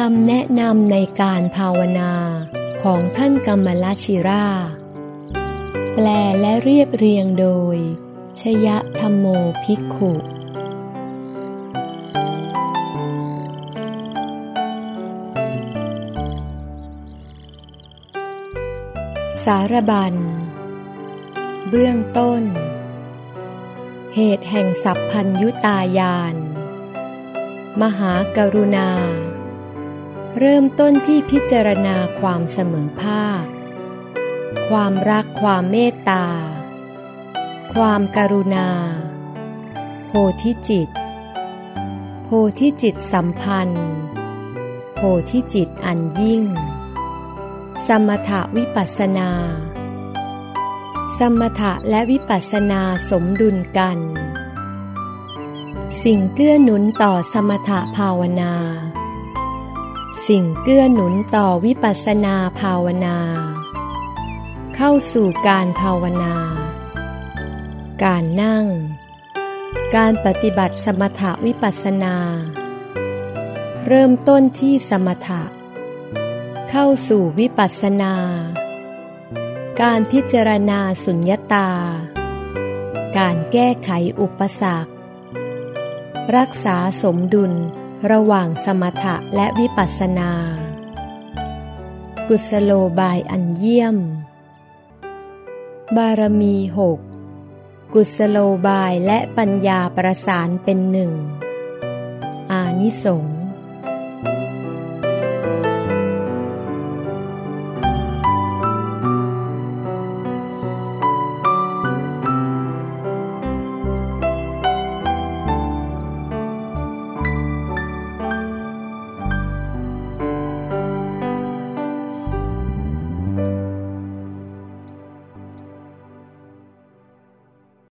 คำแนะนำในการภาวนาของท่านกรรมลชิรา แปลและเรียบเรียงโดย ชยธรรมโมภิกขุสารบัญ เบื้องต้น เหตุแห่งสัพพัญยุตายาน มหากรุณา เริ่มต้นที่พิจารณาความเสมอภาค ความรักความเมตตา ความการุณา โพธิจิต โพธิจิตสัมพันธ์ โพธิจิตอันยิ่ง สมถะวิปัสสนา สมถะและวิปัสสนาสมดุลกัน สิ่งเกื้อหนุนต่อสมถะภาวนา สิ่งเกื้อหนุนต่อวิปัสสนาภาวนา เข้าสู่การภาวนา การนั่ง การปฏิบัติสมถวิปัสสนา เริ่มต้นที่สมถะ เข้าสู่วิปัสสนา การพิจารณาสุญญตา การแก้ไขอุปสรรค รักษาสมดุล ระหว่างสมถะและวิปัสสนา กุศโลบายอันเยี่ยม บารมีหกกุศโลบายและปัญญาประสานเป็นหนึ่ง อานิสงส์